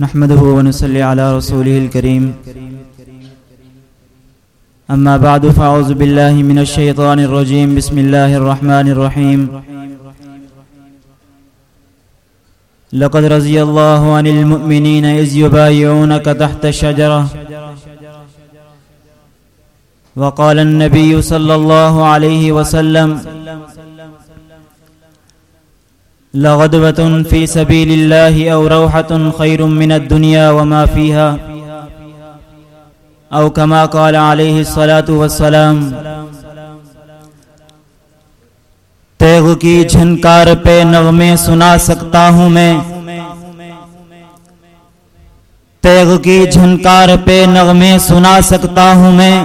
نحمده ونصلي على رسوله الكريم. أما بعد، فأعوذ بالله من الشيطان الرجيم. بسم الله الرحمن الرحيم. لقد رضي الله عن المؤمنين إذ يبايعونك تحت الشجرة وقال النبي صلى الله عليه وسلم لغدوة في سبيل الله أو روحة خير من الدنيا وما فيها. أو كما قال عليه الصلاة والسلام، تیغ کی جھنکار پہ نغمے سنا سکتا ہوں میں۔ تیغ کی جھنکار پہ نغمے سنا سکتا ہوں میں۔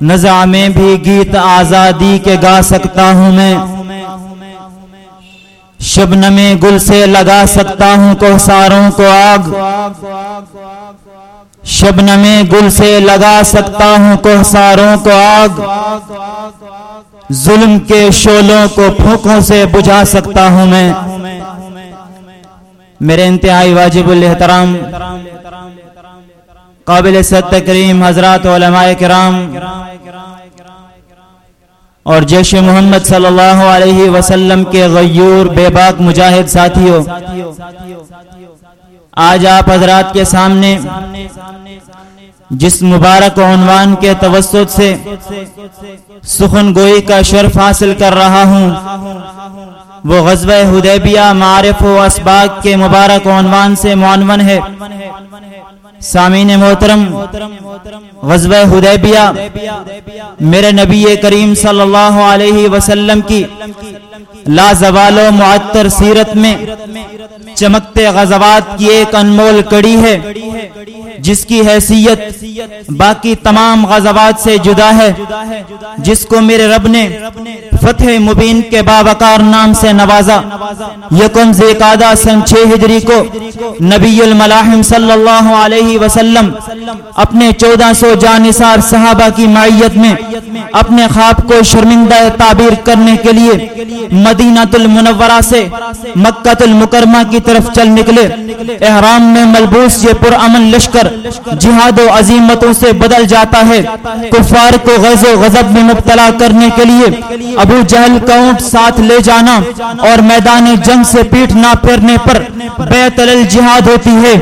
نزع میں بھی گیت آزادی کے گا سکتا ہوں میں۔ شبنم گل سے لگا سکتا ہوں کوساروں کو آگ. شبنم گل سے لگا سکتا ہوں کوساروں کو آگ. ظلم کے شولوں کو پھونکوں سے بجھا سکتا ہوں میں. میرے انتہائی واجب الاحترام. قابل ست تکریم حضرات علماء کرام. اور جیش محمد صلی اللہ علیہ وسلم کے غیور بے باک مجاہد ساتھیوں، آج آپ حضرات کے سامنے جس مبارک عنوان کے توسط سے سخن گوئی کا شرف حاصل کر رہا ہوں، وہ غزوہ حدیبیہ معارف و اسباق کے مبارک عنوان سے معنون ہے۔ سامین محترم غزوہ حدیبیہ، میرے نبی کریم صلی اللہ علیہ وسلم کی لا زوال و معطر سیرت میں چمکتے غزوات کی ایک انمول کڑی ہے۔ جس کی حیثیت باقی تمام غزوات سے جدا ہے، جس کو میرے رب نے فتح مبین کے باوقار نام سے نوازا۔ یکم زیقادہ سن چھ ہجری کو نبی الملاحم صلی اللہ علیہ وسلم اپنے چودہ سو جانسار صحابہ کی معیت میں اپنے خواب کو شرمندہ تعبیر کرنے کے لیے مدینہ المنورہ سے مکہ المکرمہ کی طرف چل نکلے۔ احرام میں ملبوس یہ پرامن لشکر جہاد و عظیمتوں سے بدل جاتا ہے۔ کفار کو غز و غضب میں مبتلا کرنے کے لیے ابو جہل کا اونٹ ساتھ لے جانا اور میدان جنگ سے پیٹ نہ پھیرنے پر بیت الجہاد ہوتی ہے۔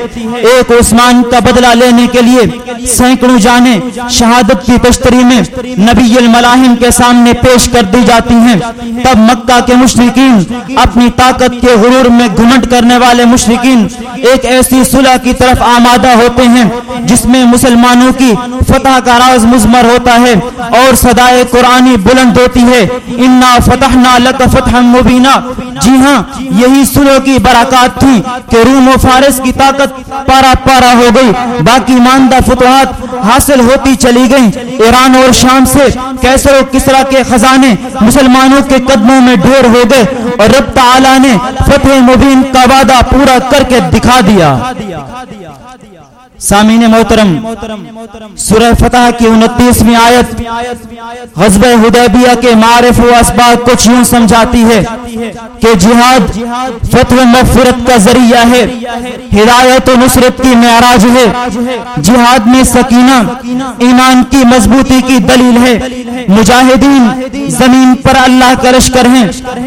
ایک عثمان کا بدلہ لینے کے لیے سینکڑوں جانے شہادت کی تشتری میں نبی الملاحم کے سامنے پیش کر دی جاتی ہیں۔ تب مکہ کے مشرقین اپنی طاقت کے غرور میں گھمٹ کرنے والے مشرقین ایک ایسی صلح کی طرف آمادہ ہوتے ہیں جس میں مسلمانوں کی فتح کا راز مزمر ہوتا ہے اور صدائے قرآنی بلند ہوتی ہے۔ انا فتحنا لک فتح مبینہ جی ہاں یہی سلو کی برکات تھی کہ روم و فارس کی طاقت پارا پارا ہو گئی۔ باقی ماندہ فتوحات حاصل ہوتی چلی گئیں۔ ایران اور شام سے کیسر و کسرا کے خزانے مسلمانوں کے قدموں میں ڈھیر ہو گئے اور رب تعالیٰ نے فتح مبین کا وعدہ پورا کر کے دکھا دیا۔ سامین محترم، سورہ فتح کی انتیسویں آیت غزب حدیبیہ کے معرف و اسباب کچھ یوں سمجھاتی ہے کہ جہاد فتح و مغفرت کا ذریعہ ہے، ہدایت و نصرت کی معراج ہے۔ جہاد میں سکینہ، ایمان کی مضبوطی کی دلیل ہے۔ مجاہدین زمین پر اللہ کا لشکر ہیں۔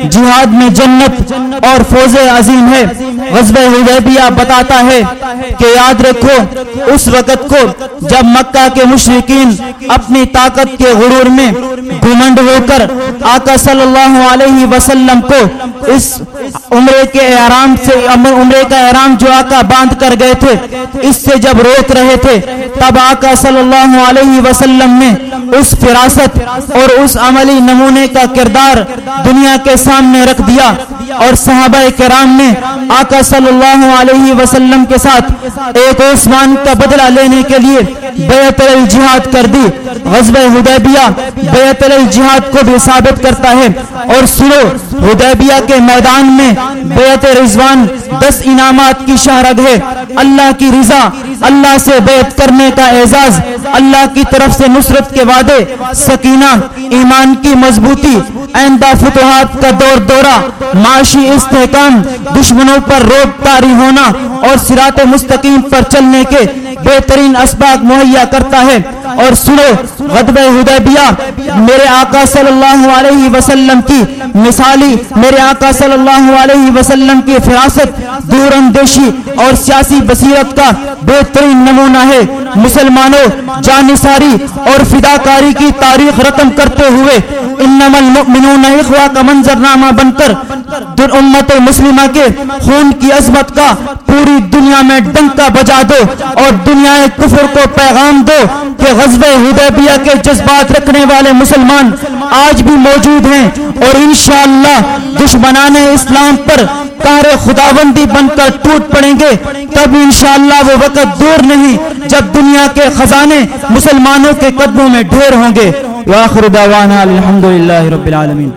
جہاد میں جنت اور فوز عظیم ہے۔ غزب حدیبیہ بتاتا ہے کہ یاد رکھو، اس وقت کو جب مکہ کے مشرقین اپنی طاقت کے غرور میں گھمنڈ ہو کر آقا صلی اللہ علیہ وسلم کو اس عمرے کے احرام سے، عمرے کا احرام جو آقا باندھ کر گئے تھے، اس سے جب روک رہے تھے، تب آقا صلی اللہ علیہ وسلم نے اس فراست اور اس عملی نمونے کا کردار دنیا کے سامنے رکھ دیا۔ اور صحابہ کرام نے آقا صلی اللہ علیہ وسلم کے ساتھ ایک عثمان کا بدلہ لینے کے لیے بیعت الجہاد کر دی۔ غزب حدیبیہ بیعت الجہاد کو بھی ثابت کرتا ہے۔ اور سنو، حدیبیہ کے میدان میں بیعت رضوان دس انعامات کی شہرت ہے۔ اللہ کی رضا، اللہ سے بیعت کرنے کا اعزاز اللہ کی طرف سے نصرت کے وعدے، سکینہ، ایمان کی مضبوطی، آئندہ فتوحات کا دور دورہ، معاشی استحکام، دشمنوں پر روک تاری ہونا اور سرات مستقیم پر چلنے کے بہترین اسباق مہیا کرتا ہے۔ اور سنو غدب حدیبیہ، میرے آقا صلی اللہ علیہ وسلم کی مثالی، میرے آقا صلی اللہ علیہ وسلم کی فراست، دور اندیشی اور سیاسی بصیرت کا بہترین نمونہ ہے۔ مسلمانوں جانساری اور فداکاری کی تاریخ رقم کرتے ہوئے انما المؤمنون اخوا کا منظر نامہ بن کر در امت مسلمہ کے خون کی عظمت کا پوری دنیا میں ڈنکا بجا دو اور دنیا کفر کو پیغام دو کہ غزب حدیبیہ کے جذبات رکھنے والے مسلمان آج بھی موجود ہیں اور انشاءاللہ دشمنان اسلام پر کار خداوندی بن کر ٹوٹ پڑیں گے، تب انشاءاللہ وہ وقت دور نہیں جب دنیا کے خزانے مسلمانوں کے قدموں میں ڈھیر ہوں گے۔ واخر دعوانا الحمدللہ رب العالمین۔